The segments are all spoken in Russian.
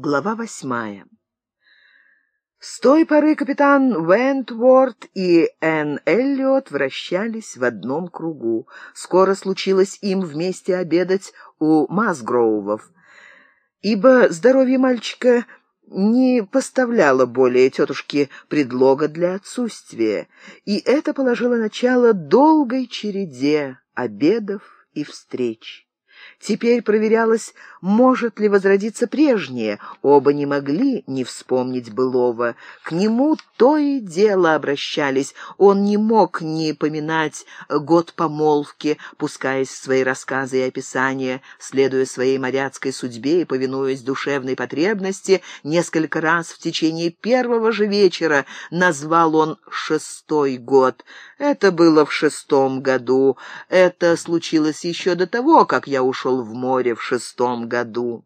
Глава восьмая. С той поры капитан Уэнтворд и Энн Эллиот вращались в одном кругу. Скоро случилось им вместе обедать у Масгроувов, ибо здоровье мальчика не поставляло более тетушке предлога для отсутствия, и это положило начало долгой череде обедов и встреч. Теперь проверялось, может ли возродиться прежнее. Оба не могли не вспомнить былого. К нему то и дело обращались. Он не мог не поминать год помолвки, пускаясь в свои рассказы и описания, следуя своей моряцкой судьбе и повинуясь душевной потребности. Несколько раз в течение первого же вечера назвал он шестой год. Это было в шестом году. Это случилось еще до того, как я ушел в море в шестом году.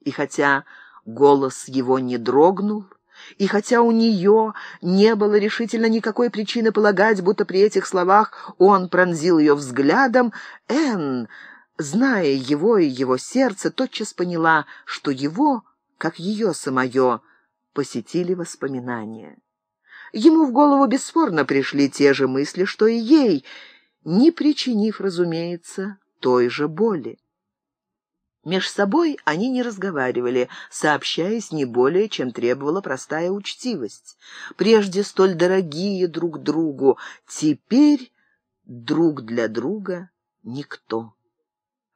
И хотя голос его не дрогнул, и хотя у нее не было решительно никакой причины полагать, будто при этих словах он пронзил ее взглядом, Энн, зная его и его сердце, тотчас поняла, что его, как ее самое, посетили воспоминания. Ему в голову бесспорно пришли те же мысли, что и ей, не причинив, разумеется, той же боли. Меж собой они не разговаривали, сообщаясь не более, чем требовала простая учтивость. Прежде столь дорогие друг другу, теперь друг для друга никто.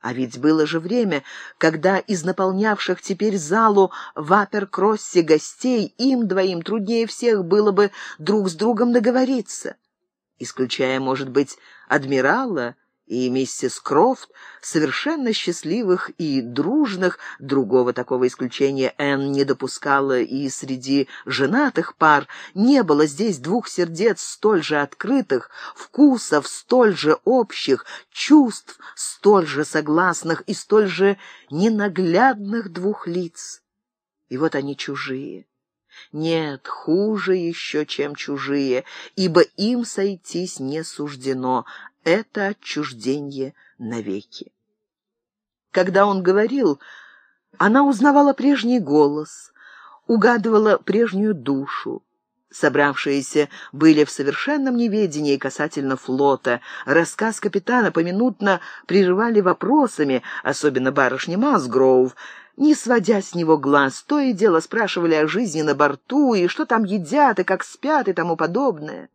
А ведь было же время, когда из наполнявших теперь залу в Аперкроссе гостей им двоим труднее всех было бы друг с другом договориться. Исключая, может быть, адмирала и миссис Крофт, совершенно счастливых и дружных, другого такого исключения Энн не допускала и среди женатых пар, не было здесь двух сердец столь же открытых, вкусов столь же общих, чувств столь же согласных и столь же ненаглядных двух лиц. И вот они чужие. Нет, хуже еще, чем чужие, ибо им сойтись не суждено, это отчуждение навеки. Когда он говорил, она узнавала прежний голос, угадывала прежнюю душу. Собравшиеся были в совершенном неведении касательно флота. Рассказ капитана поминутно прерывали вопросами, особенно барышня Масгроув, не сводя с него глаз, то и дело спрашивали о жизни на борту, и что там едят, и как спят, и тому подобное.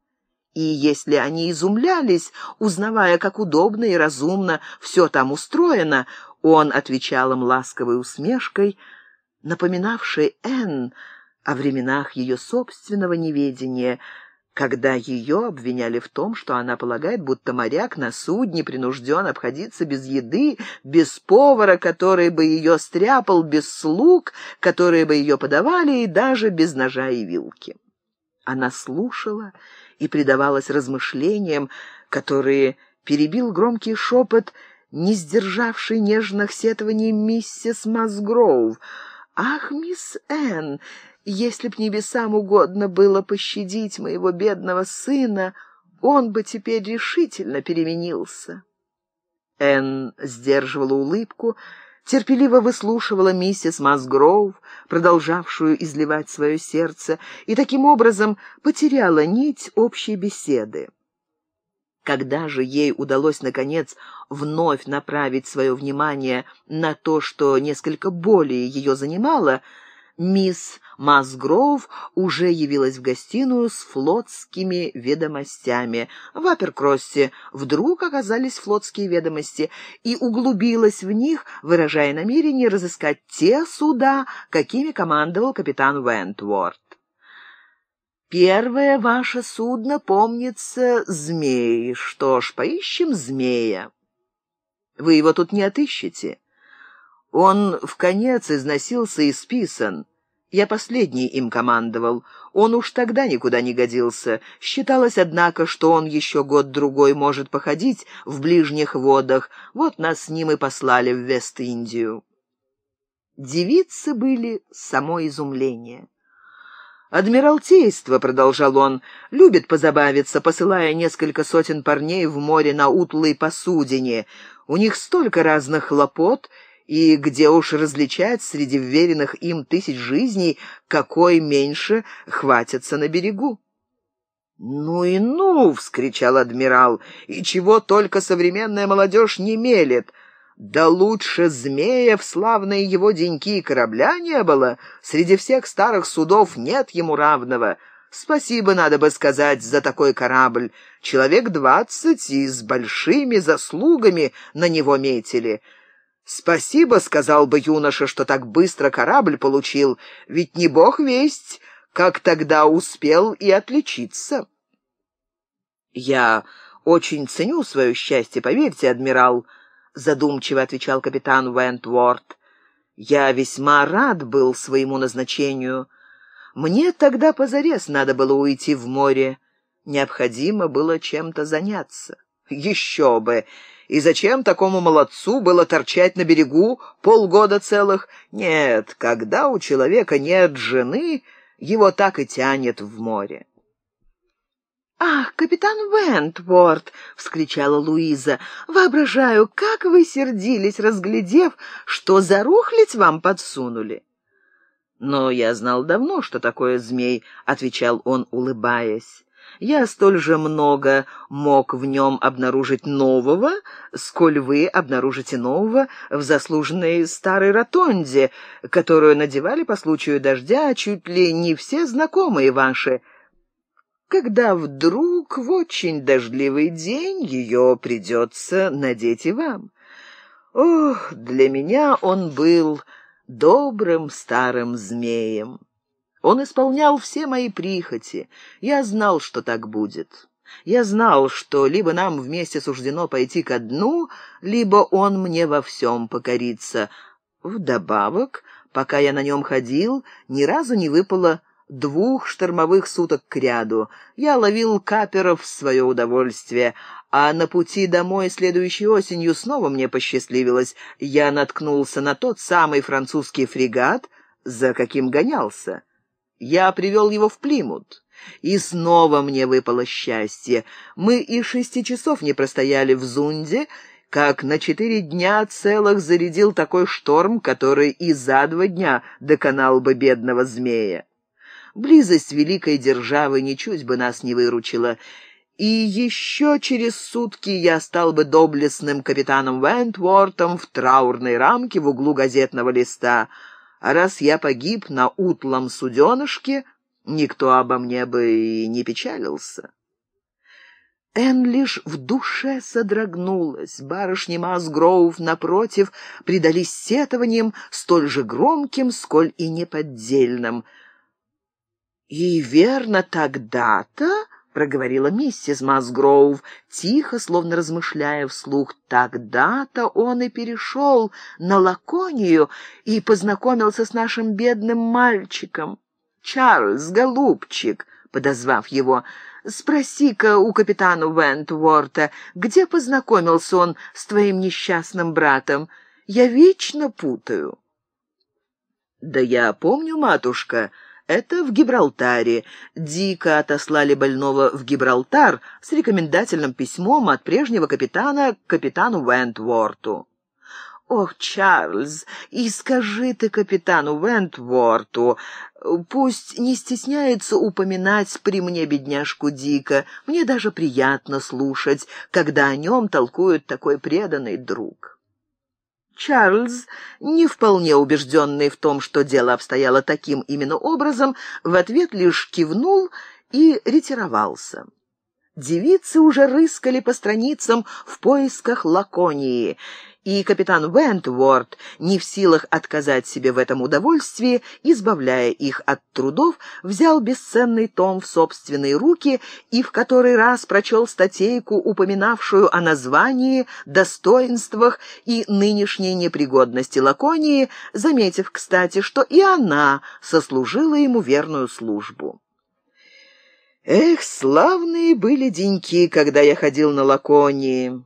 И если они изумлялись, узнавая, как удобно и разумно все там устроено, он отвечал им ласковой усмешкой, напоминавшей Энн о временах ее собственного неведения, когда ее обвиняли в том, что она полагает, будто моряк на судне принужден обходиться без еды, без повара, который бы ее стряпал, без слуг, которые бы ее подавали, и даже без ножа и вилки. Она слушала и предавалась размышлениям, которые перебил громкий шепот, не сдержавший нежных сетований миссис Масгроув. «Ах, мисс Энн, если б небесам угодно было пощадить моего бедного сына, он бы теперь решительно переменился». Энн сдерживала улыбку, терпеливо выслушивала миссис Масгроув, продолжавшую изливать свое сердце, и таким образом потеряла нить общей беседы. Когда же ей удалось, наконец, вновь направить свое внимание на то, что несколько более ее занимало, мисс Масгроув уже явилась в гостиную с флотскими ведомостями. В Аперкроссе вдруг оказались флотские ведомости и углубилась в них, выражая намерение разыскать те суда, какими командовал капитан Вентворд. «Первое ваше судно, помнится, змей. Что ж, поищем змея. Вы его тут не отыщете». Он в конец износился и списан. Я последний им командовал. Он уж тогда никуда не годился. Считалось, однако, что он еще год-другой может походить в ближних водах. Вот нас с ним и послали в Вест-Индию. Девицы были само изумление. «Адмиралтейство», — продолжал он, — «любит позабавиться, посылая несколько сотен парней в море на утлой посудине. У них столько разных хлопот, И где уж различать среди вверенных им тысяч жизней, какой меньше хватится на берегу? «Ну и ну!» — вскричал адмирал. «И чего только современная молодежь не мелет! Да лучше змея в славные его деньки корабля не было. Среди всех старых судов нет ему равного. Спасибо, надо бы сказать, за такой корабль. Человек двадцать и с большими заслугами на него метили». «Спасибо», — сказал бы юноша, — «что так быстро корабль получил, ведь не бог весть, как тогда успел и отличиться». «Я очень ценю свое счастье, поверьте, адмирал», задумчиво отвечал капитан Вентворд. Я весьма рад был своему назначению. Мне тогда позарез надо было уйти в море. Необходимо было чем-то заняться. Еще бы! И зачем такому молодцу было торчать на берегу полгода целых? Нет, когда у человека нет жены, его так и тянет в море. «Ах, капитан Вентворд!» — вскричала Луиза. «Воображаю, как вы сердились, разглядев, что за рухлядь вам подсунули!» «Но я знал давно, что такое змей», — отвечал он, улыбаясь. «Я столь же много мог в нем обнаружить нового, сколь вы обнаружите нового в заслуженной старой ротонде, которую надевали по случаю дождя чуть ли не все знакомые ваши» когда вдруг в очень дождливый день ее придется надеть и вам. Ох, для меня он был добрым старым змеем. Он исполнял все мои прихоти. Я знал, что так будет. Я знал, что либо нам вместе суждено пойти ко дну, либо он мне во всем покорится. Вдобавок, пока я на нем ходил, ни разу не выпало двух штормовых суток кряду. Я ловил каперов в свое удовольствие, а на пути домой следующей осенью снова мне посчастливилось. Я наткнулся на тот самый французский фрегат, за каким гонялся. Я привел его в Плимут. И снова мне выпало счастье. Мы и шести часов не простояли в Зунде, как на четыре дня целых зарядил такой шторм, который и за два дня доконал бы бедного змея. Близость великой державы ничуть бы нас не выручила, и еще через сутки я стал бы доблестным капитаном Вентвортом в траурной рамке в углу газетного листа. А раз я погиб на утлом суденышке, никто обо мне бы и не печалился. Энн лишь в душе содрогнулась. Барышни Масгроув, напротив, предались сетованиям столь же громким, сколь и неподдельным — «И верно тогда-то...» — проговорила миссис Масгроув, тихо, словно размышляя вслух. «Тогда-то он и перешел на Лаконию и познакомился с нашим бедным мальчиком. Чарльз, голубчик!» подозвав его. «Спроси-ка у капитана Вентворта, где познакомился он с твоим несчастным братом? Я вечно путаю». «Да я помню, матушка», это в Гибралтаре. Дико отослали больного в Гибралтар с рекомендательным письмом от прежнего капитана к капитану Вентворту. «Ох, Чарльз, и скажи ты капитану Вентворту, пусть не стесняется упоминать при мне бедняжку Дика. Мне даже приятно слушать, когда о нем толкует такой преданный друг». Чарльз, не вполне убежденный в том, что дело обстояло таким именно образом, в ответ лишь кивнул и ретировался. Девицы уже рыскали по страницам в поисках Лаконии, и капитан Вентворд, не в силах отказать себе в этом удовольствии, избавляя их от трудов, взял бесценный том в собственные руки и в который раз прочел статейку, упоминавшую о названии, достоинствах и нынешней непригодности Лаконии, заметив, кстати, что и она сослужила ему верную службу. Эх, славные были деньки, когда я ходил на Лаконии.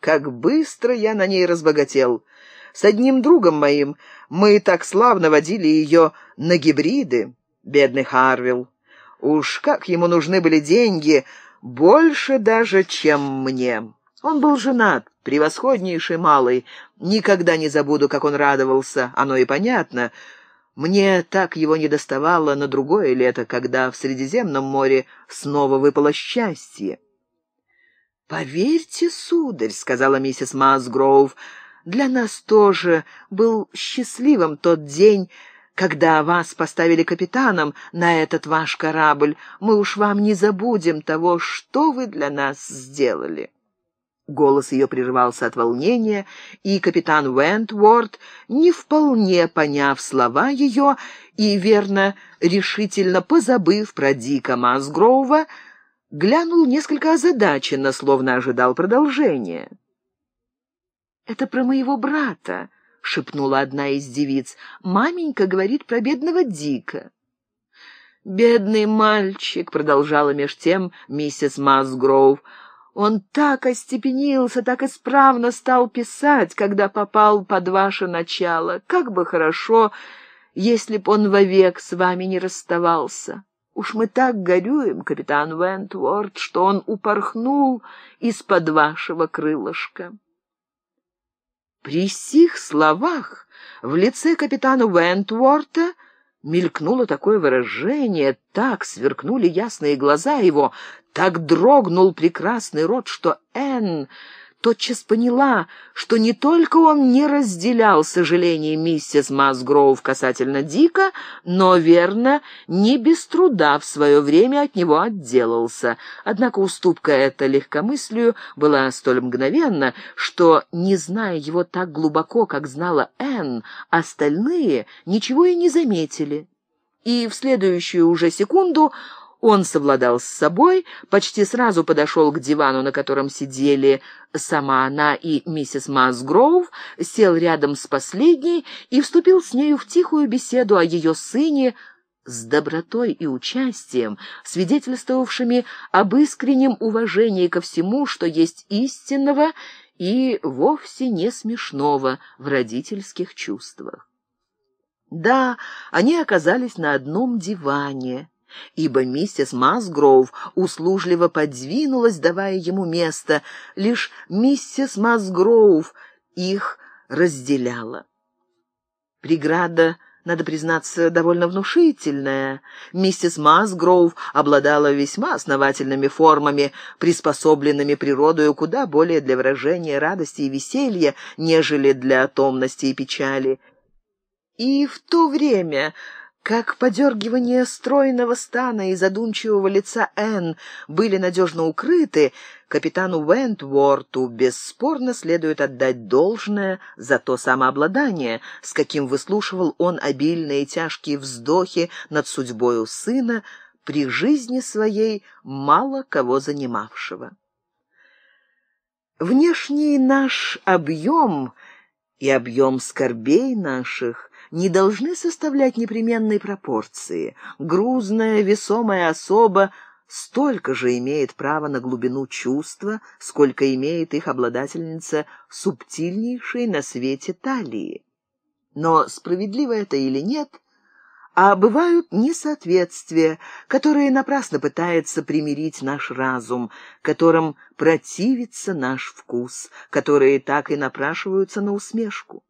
Как быстро я на ней разбогател. С одним другом моим мы так славно водили ее на гибриды, бедный Харвилл. Уж как ему нужны были деньги, больше даже, чем мне. Он был женат, превосходнейший малый, Никогда не забуду, как он радовался, оно и понятно. Мне так его не доставало на другое лето, когда в Средиземном море снова выпало счастье. «Поверьте, сударь», — сказала миссис Масгроув, — «для нас тоже был счастливым тот день, когда вас поставили капитаном на этот ваш корабль. Мы уж вам не забудем того, что вы для нас сделали». Голос ее прерывался от волнения, и капитан Вентворд, не вполне поняв слова ее и, верно, решительно позабыв про Дика Масгроува, глянул несколько озадаченно, словно ожидал продолжения. «Это про моего брата», — шепнула одна из девиц. «Маменька говорит про бедного Дика». «Бедный мальчик», — продолжала меж тем миссис Масгроув, — «он так остепенился, так исправно стал писать, когда попал под ваше начало. Как бы хорошо, если б он вовек с вами не расставался». Уж мы так горюем, капитан Вентворд, что он упорхнул из-под вашего крылышка. При сих словах в лице капитана Вентворта мелькнуло такое выражение, так сверкнули ясные глаза его, так дрогнул прекрасный рот, что Энн тотчас поняла, что не только он не разделял сожаление миссис Масгроув касательно Дика, но, верно, не без труда в свое время от него отделался. Однако уступка эта легкомыслию была столь мгновенна, что, не зная его так глубоко, как знала Энн, остальные ничего и не заметили. И в следующую уже секунду он совладал с собой, почти сразу подошел к дивану, на котором сидели сама она и миссис Масгроув, сел рядом с последней и вступил с нею в тихую беседу о ее сыне с добротой и участием, свидетельствовавшими об искреннем уважении ко всему, что есть истинного и вовсе не смешного в родительских чувствах. Да, они оказались на одном диване, ибо миссис Масгроув услужливо подвинулась, давая ему место. Лишь миссис Масгроув их разделяла. Преграда, надо признаться, довольно внушительная. Миссис Масгроув обладала весьма основательными формами, приспособленными природою куда более для выражения радости и веселья, нежели для томности и печали. И в то время как подергивание стройного стана и задумчивого лица Энн были надежно укрыты, капитану Вентворту бесспорно следует отдать должное за то самообладание, с каким выслушивал он обильные тяжкие вздохи над судьбою сына, при жизни своей мало кого занимавшего. Внешний наш объем и объем скорбей наших не должны составлять непременной пропорции. Грузная, весомая особа столько же имеет право на глубину чувства, сколько имеет их обладательница субтильнейшей на свете талии. Но справедливо это или нет, а бывают несоответствия, которые напрасно пытается примирить наш разум, которым противится наш вкус, которые так и напрашиваются на усмешку.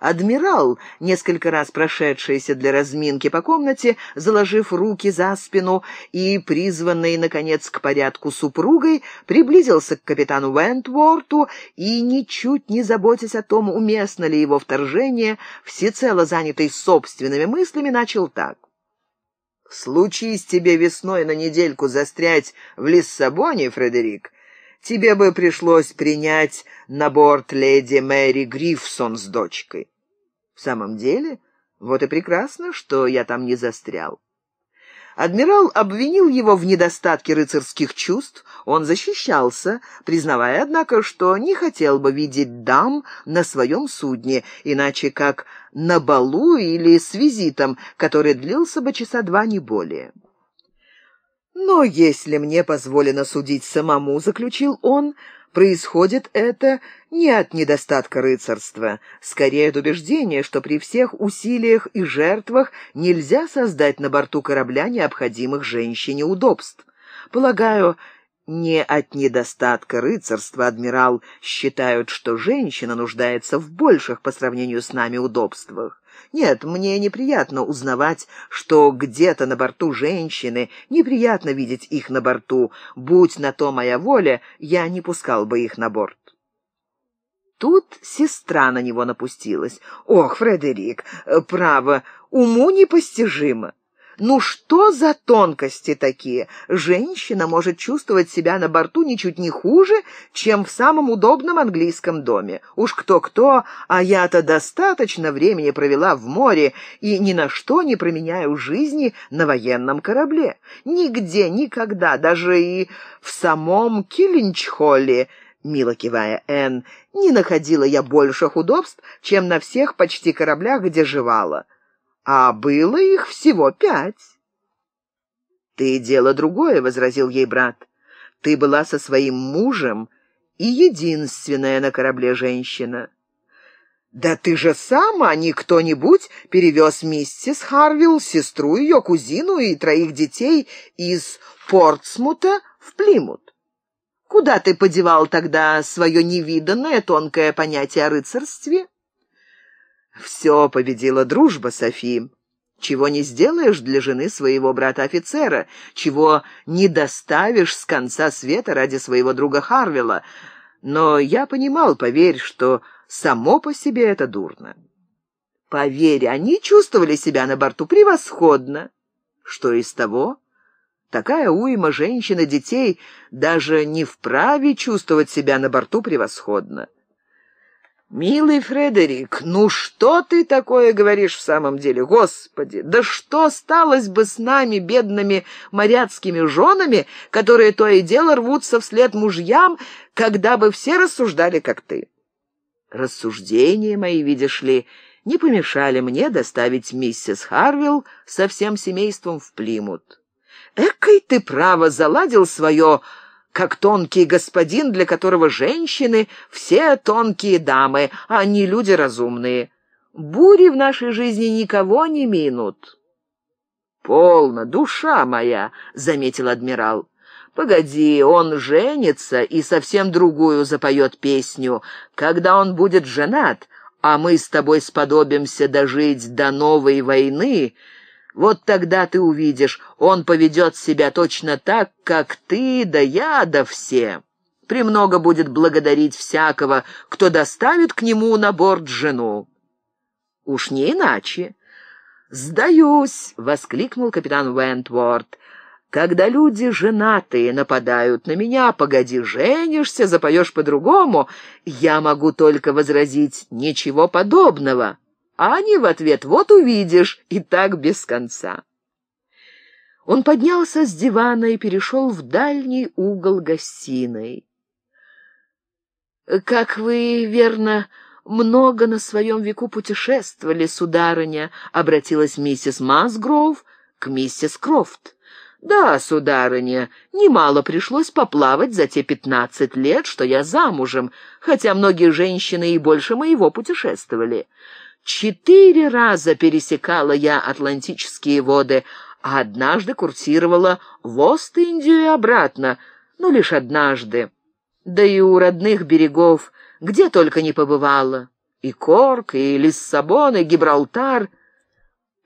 Адмирал, несколько раз прошедшийся для разминки по комнате, заложив руки за спину и призванный, наконец, к порядку супругой, приблизился к капитану Вентворту и, ничуть не заботясь о том, уместно ли его вторжение, всецело занятый собственными мыслями, начал так. «Случись тебе весной на недельку застрять в Лиссабоне, Фредерик, тебе бы пришлось принять на борт леди Мэри Грифсон с дочкой. В самом деле, вот и прекрасно, что я там не застрял. Адмирал обвинил его в недостатке рыцарских чувств, он защищался, признавая, однако, что не хотел бы видеть дам на своем судне, иначе как на балу или с визитом, который длился бы часа два не более. «Но если мне позволено судить самому», — заключил он, — «происходит это не от недостатка рыцарства, скорее от убеждения, что при всех усилиях и жертвах нельзя создать на борту корабля необходимых женщине удобств. Полагаю, Не от недостатка рыцарства, адмирал, считают, что женщина нуждается в больших по сравнению с нами удобствах. Нет, мне неприятно узнавать, что где-то на борту женщины, неприятно видеть их на борту. Будь на то моя воля, я не пускал бы их на борт. Тут сестра на него напустилась. «Ох, Фредерик, право, уму непостижимо. Ну что за тонкости такие? Женщина может чувствовать себя на борту ничуть не хуже, чем в самом удобном английском доме. Уж кто-кто, а я-то достаточно времени провела в море и ни на что не променяю жизни на военном корабле. Нигде, никогда, даже и в самом Киллинчхолле, мило кивая Энн, не находила я больших удобств, чем на всех почти кораблях, где жевала а было их всего пять. «Ты дело другое», — возразил ей брат. «Ты была со своим мужем и единственная на корабле женщина». «Да ты же сам, а не кто-нибудь, перевез миссис Харвилл, сестру ее, кузину и троих детей из Портсмута в Плимут. Куда ты подевал тогда свое невиданное тонкое понятие о рыцарстве?» Все победила дружба, Софи. Чего не сделаешь для жены своего брата-офицера, чего не доставишь с конца света ради своего друга Харвела. Но я понимал, поверь, что само по себе это дурно. Поверь, они чувствовали себя на борту превосходно. Что из того? Такая уйма женщин и детей даже не вправе чувствовать себя на борту превосходно. «Милый Фредерик, ну что ты такое говоришь в самом деле? Господи, да что сталось бы с нами, бедными моряцкими женами, которые то и дело рвутся вслед мужьям, когда бы все рассуждали, как ты?» Рассуждения мои, видишь ли, не помешали мне доставить миссис Харвилл со всем семейством в Плимут. «Экой ты, право, заладил свое как тонкий господин, для которого женщины — все тонкие дамы, а не люди разумные. Бури в нашей жизни никого не минут». «Полно, душа моя», — заметил адмирал. «Погоди, он женится и совсем другую запоет песню. Когда он будет женат, а мы с тобой сподобимся дожить до новой войны, вот тогда ты увидишь, он поведет себя точно так, как ты, да я, да все. Премного будет благодарить всякого, кто доставит к нему на борт жену. Уж не иначе. «Сдаюсь!» — воскликнул капитан Вентворд. «Когда люди женатые нападают на меня, погоди, женишься, запоешь по-другому, я могу только возразить ничего подобного». А они в ответ «Вот увидишь» и так без конца. Он поднялся с дивана и перешел в дальний угол гостиной. «Как вы, верно, много на своем веку путешествовали, сударыня», — обратилась миссис Масгров к миссис Крофт. «Да, сударыня, немало пришлось поплавать за те пятнадцать лет, что я замужем, хотя многие женщины и больше моего путешествовали. Четыре раза пересекала я Атлантические воды, а однажды курсировала в Ост-Индию и обратно, но лишь однажды. Да и у родных берегов где только не побывала. И Корк, и Лиссабон, и Гибралтар.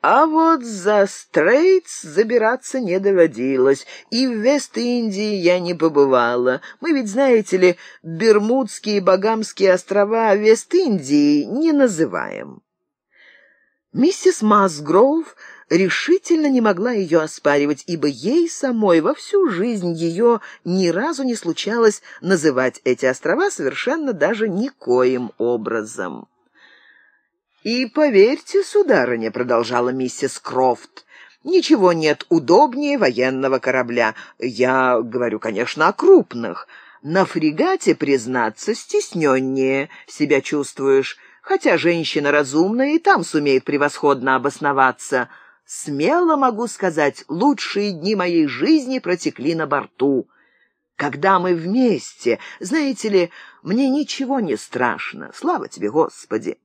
А вот за Стрейтс забираться не доводилось, и в Вест-Индии я не побывала. Мы ведь, знаете ли, Бермудские и Багамские острова Вест-Индии не называем. Миссис Масгроув решительно не могла ее оспаривать, ибо ей самой во всю жизнь ее ни разу не случалось называть эти острова совершенно даже никоим образом. «И поверьте, сударыня», — продолжала миссис Крофт, — «ничего нет удобнее военного корабля. Я говорю, конечно, о крупных. На фрегате, признаться, стесненнее себя чувствуешь» хотя женщина разумная и там сумеет превосходно обосноваться. Смело могу сказать, лучшие дни моей жизни протекли на борту. Когда мы вместе, знаете ли, мне ничего не страшно, слава тебе, Господи.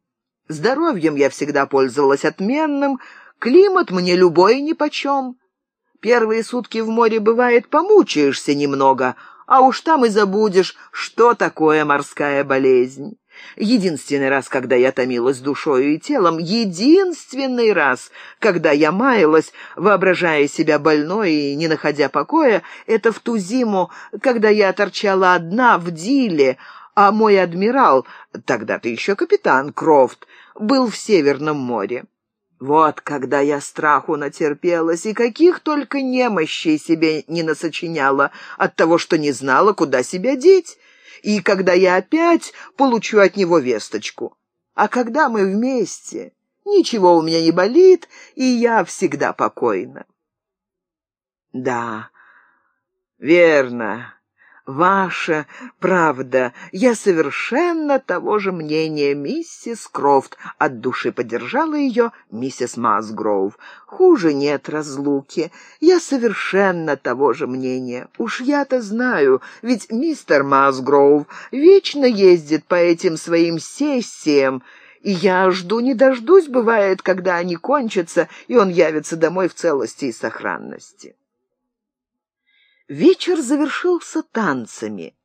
Здоровьем я всегда пользовалась отменным, климат мне любой нипочем. Первые сутки в море, бывает, помучаешься немного, а уж там и забудешь, что такое морская болезнь. Единственный раз, когда я томилась душою и телом, единственный раз, когда я маялась, воображая себя больной и не находя покоя, это в ту зиму, когда я торчала одна в Диле, а мой адмирал, тогда-то еще капитан Крофт, был в Северном море. Вот когда я страху натерпелась и каких только немощей себе не насочиняла от того, что не знала, куда себя деть, и когда я опять получу от него весточку. А когда мы вместе, ничего у меня не болит, и я всегда покойна. Да, верно, «Ваша правда. Я совершенно того же мнения, миссис Крофт». От души поддержала ее миссис Масгроув. «Хуже нет разлуки. Я совершенно того же мнения. Уж я-то знаю, ведь мистер Масгроув вечно ездит по этим своим сессиям». И я жду не дождусь, бывает, когда они кончатся, и он явится домой в целости и сохранности. Вечер завершился танцами.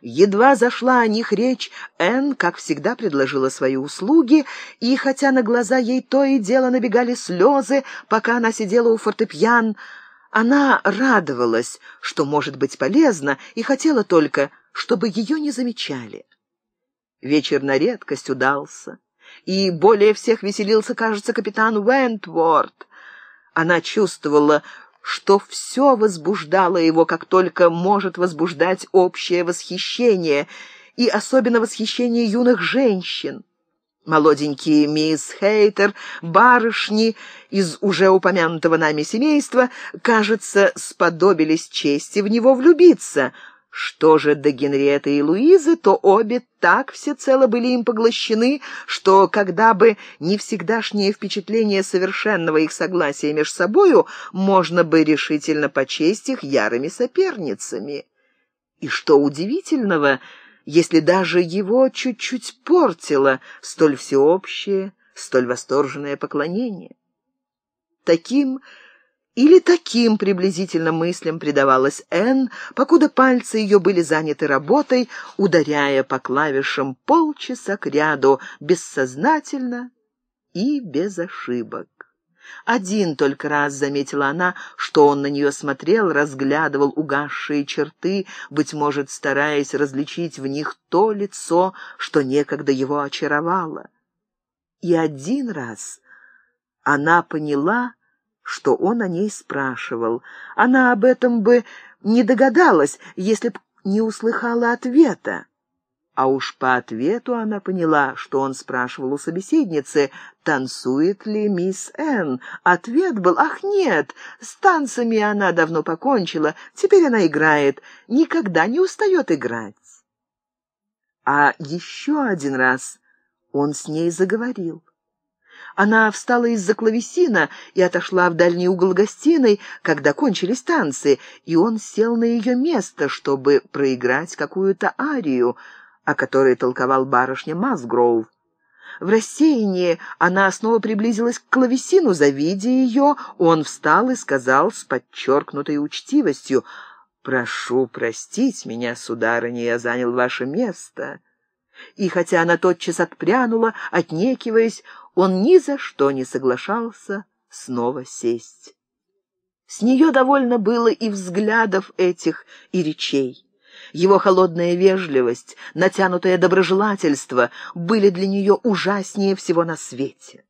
Едва зашла о них речь, Энн, как всегда, предложила свои услуги, и хотя на глаза ей то и дело набегали слезы, пока она сидела у фортепьян, она радовалась, что может быть полезно, и хотела только, чтобы ее не замечали. Вечер на редкость удался, и более всех веселился, кажется, капитан Уэнтворд. Она чувствовала, что все возбуждало его, как только может возбуждать общее восхищение, и особенно восхищение юных женщин. Молоденькие мисс Хейтер, барышни из уже упомянутого нами семейства, кажется, сподобились чести в него влюбиться — что же до Генриетты и Луизы, то обе так всецело были им поглощены, что когда бы не всегдашнее впечатление совершенного их согласия между собою, можно бы решительно почесть их ярыми соперницами. И что удивительного, если даже его чуть-чуть портило столь всеобщее, столь восторженное поклонение. Таким или таким приблизительно мыслям предавалась Энн, покуда пальцы ее были заняты работой, ударяя по клавишам полчаса кряду, бессознательно и без ошибок. Один только раз заметила она, что он на нее смотрел, разглядывал угасшие черты, быть может, стараясь различить в них то лицо, что некогда его очаровало. И один раз она поняла, что он о ней спрашивал. Она об этом бы не догадалась, если б не услыхала ответа. А уж по ответу она поняла, что он спрашивал у собеседницы, танцует ли мисс Энн. Ответ был «Ах, нет, с танцами она давно покончила, теперь она играет, никогда не устает играть». А еще один раз он с ней заговорил. Она встала из-за клавесина и отошла в дальний угол гостиной, когда кончились танцы, и он сел на ее место, чтобы проиграть какую-то арию, о которой толковал барышня Масгроув. В рассеянии она снова приблизилась к клавесину, завидя ее, он встал и сказал с подчеркнутой учтивостью, «Прошу простить меня, сударыня, я занял ваше место». И хотя она тотчас отпрянула, отнекиваясь, он ни за что не соглашался снова сесть. С нее довольно было и взглядов этих, и речей. Его холодная вежливость, натянутое доброжелательство были для нее ужаснее всего на свете.